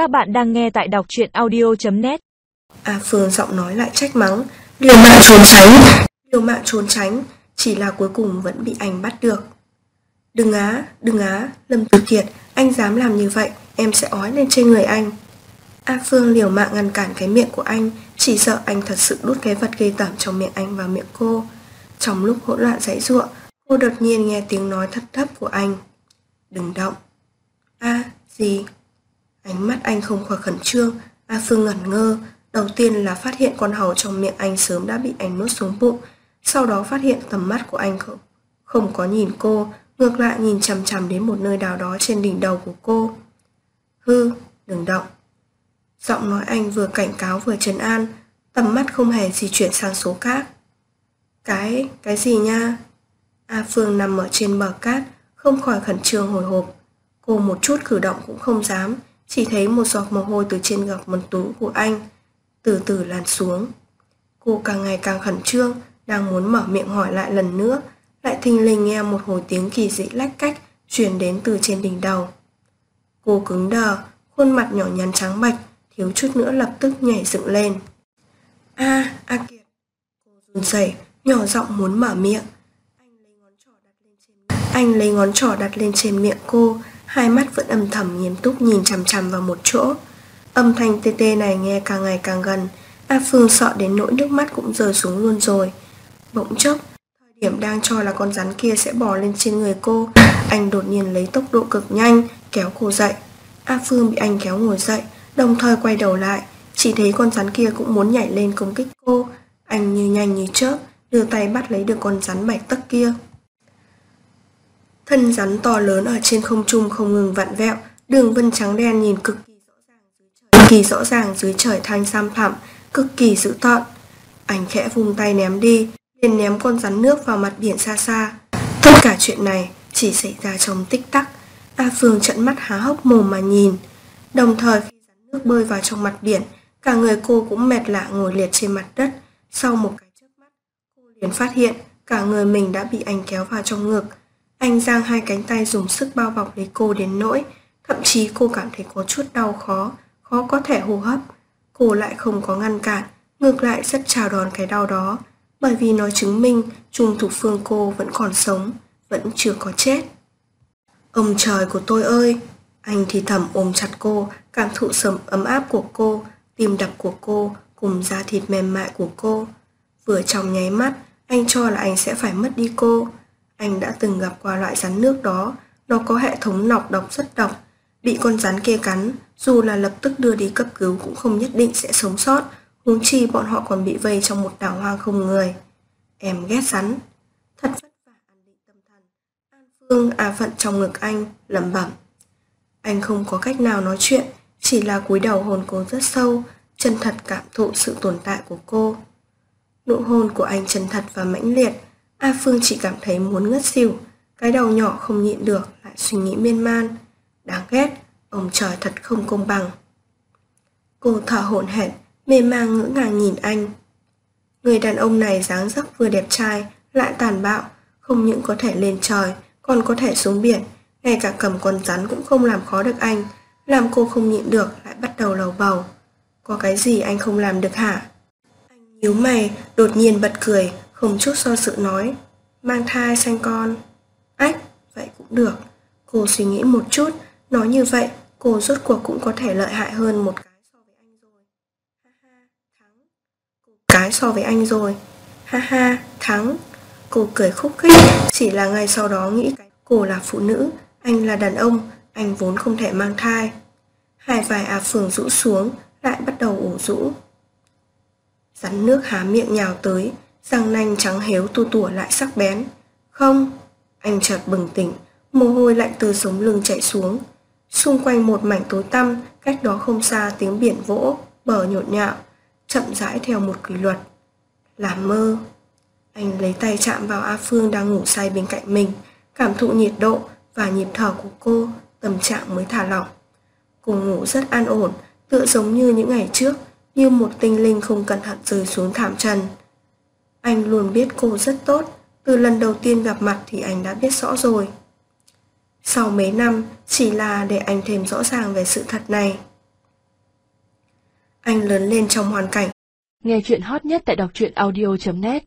Các bạn đang nghe tại đọc truyện audio.net A Phương giọng nói lại trách mắng. Liều mạng trốn tránh. Liều mạng trốn tránh Chỉ là cuối cùng vẫn bị anh bắt được. Đừng á, đừng á Lâm Tử Kiệt, anh dám làm như vậy Em sẽ ói lên trên người anh. A Phương liều mạng ngăn cản cái miệng của anh Chỉ sợ anh thật sự đút cái vật ghê tởm trong miệng anh vào miệng cô. Trong lúc hỗn loạn dãy ruộng Cô đột nhiên nghe tiếng nói thấp thấp của anh. Đừng động. A, gì? Ánh mắt anh không khỏi khẩn trương. A Phương ngẩn ngơ. Đầu tiên là phát hiện con hầu trong miệng anh sớm đã bị anh nuốt xuống bụng. Sau đó phát hiện tầm mắt của anh không, không có nhìn cô Ngược lại nhìn chằm chằm đến một nơi nào đó trên đỉnh đầu của cô. Hư, đừng động. Giọng nói anh vừa cảnh cáo vừa trấn an Tầm mắt không hề di chuyển sang số cát Cái, cái gì nha? A Phương nằm ở trên bờ cát Không khỏi khẩn trương hồi hộp. Cô một chút cử động cũng không dám. Chỉ thấy một giọt mồ hôi từ trên gọc mần tú của anh Từ từ lan xuống. Cô càng ngày càng khẩn trương Đang muốn mở miệng hỏi lại lần nữa Lại thình lình nghe một hồi tiếng kỳ dị lách cách Truyền đến từ trên đỉnh đầu. Cô cứng đờ Khuôn mặt nhỏ nhắn trắng bạch Thiếu chút nữa lập tức nhảy dựng lên. A, A Kiệt Cô run rẩy nhỏ giọng muốn mở miệng anh lấy ngón trỏ đặt lên trên miệng cô, hai mắt vẫn âm thầm nghiêm túc nhìn chằm chằm vào một chỗ. Âm thanh tê tê này nghe càng ngày càng gần, A Phương sợ đến nỗi nước mắt cũng rơi xuống luôn rồi. Bỗng chốc, thời điểm đang cho là con rắn kia sẽ bò lên trên người cô, anh đột nhiên lấy tốc độ cực nhanh, kéo cô dậy. A Phương bị anh kéo ngồi dậy, đồng thời quay đầu lại, chỉ thấy con rắn kia cũng muốn nhảy lên công kích cô. Anh như nhanh như chớp, đưa tay bắt lấy được con rắn bạch tấc kia. Thân rắn to lớn ở trên không trung không ngừng vặn vẹo, đường vân trắng đen nhìn cực kỳ rõ ràng dưới trời, kỳ rõ ràng dưới trời thanh sam thẳm, cực kỳ dữ tợn. Anh khẽ vung tay ném đi, liền ném con rắn nước vào mặt biển xa xa. Tất cả chuyện này chỉ xảy ra trong tích tắc. A Phương trận mắt há hốc mồm mà nhìn. Đồng thời khi rắn nước bơi vào trong mặt biển, cả người cô cũng mệt lạ ngồi liệt trên mặt đất. Sau một cái chớp mắt, cô liền phát hiện cả người mình đã bị anh kéo vào trong ngực. Anh giang hai cánh tay dùng sức bao bọc lấy cô đến nỗi, thậm chí cô cảm thấy có chút đau khó, khó có thể hô hấp. Cô lại không có ngăn cản, ngược lại rất chào đón cái đau đó, bởi vì nó chứng minh Trung Thục Phương cô vẫn còn sống, vẫn chưa có chết. Ông trời của tôi ơi! Anh thì thầm ôm chặt cô, cảm thụ sầm ấm áp của cô, tim đập của cô, cùng da thịt mềm mại của cô. Vừa trong nháy mắt, anh cho là anh sẽ phải mất đi cô, anh đã từng gặp qua loại rắn nước đó, nó có hệ thống nọc độc rất độc. Bị con rắn kia cắn, dù là lập tức đưa đi cấp cứu cũng không nhất định sẽ sống sót, huống chi bọn họ còn bị vây trong một đảo hoang không người. Em ghét rắn. Thật vất vả an định tâm thần. An Phương à phận trong ngực anh, lẩm bẩm. Anh không có cách nào nói chuyện, chỉ là cúi đầu hồn cô rất sâu, chân thật cảm thụ sự tồn tại của cô. Nụ hôn của anh chân thật và mãnh liệt, A Phương chỉ cảm thấy muốn ngất xỉu, cái đầu nhỏ không nhịn được lại suy nghĩ miên man. Đáng ghét, ông trời thật không công bằng. Cô thở hổn hển, mê mang ngỡ ngàng nhìn anh. Người đàn ông này dáng dấp vừa đẹp trai, lại tàn bạo, không những có thể lên trời, còn có thể xuống biển, ngay cả cầm con rắn cũng không làm khó được anh, làm cô không nhịn được lại bắt đầu lầu bầu. Có cái gì anh không làm được hả? Anh nhíu mày, đột nhiên bật cười, không chút do sự nói Mang thai sanh con. Ách, vậy cũng được. Cô suy nghĩ một chút Nói như vậy, cô rốt cuộc cũng có thể lợi hại hơn một cái so với anh rồi. Ha ha, thắng. Cái so với anh rồi. Ha ha, thắng. Cô cười khúc khích Chỉ là ngay sau đó nghĩ cái cô là phụ nữ Anh là đàn ông Anh vốn không thể mang thai. Hai vài à phường rũ xuống Lại bắt đầu ủ rũ. Rắn nước há miệng nhào tới răng nanh trắng héo tu tủa lại sắc bén. Không, anh chợt bừng tỉnh, mồ hôi lạnh từ sống lưng chạy xuống. Xung quanh một mảnh tối tăm, cách đó không xa tiếng biển vỗ, bờ nhộn nhạo, chậm rãi theo một quy luật. Làm mơ. Anh lấy tay chạm vào A Phương đang ngủ say bên cạnh mình, cảm thụ nhiệt độ và nhịp thở của cô, tâm trạng mới thả lỏng. Cô ngủ rất an ổn, tựa giống như những ngày trước, như một tinh linh không cẩn thận rơi xuống thảm trần. Anh luôn biết cô rất tốt, từ lần đầu tiên gặp mặt thì anh đã biết rõ rồi. Sau mấy năm, chỉ là để anh thêm rõ ràng về sự thật này. Anh lớn lên trong hoàn cảnh Nghe chuyện hot nhất tại đọc truyện audio.net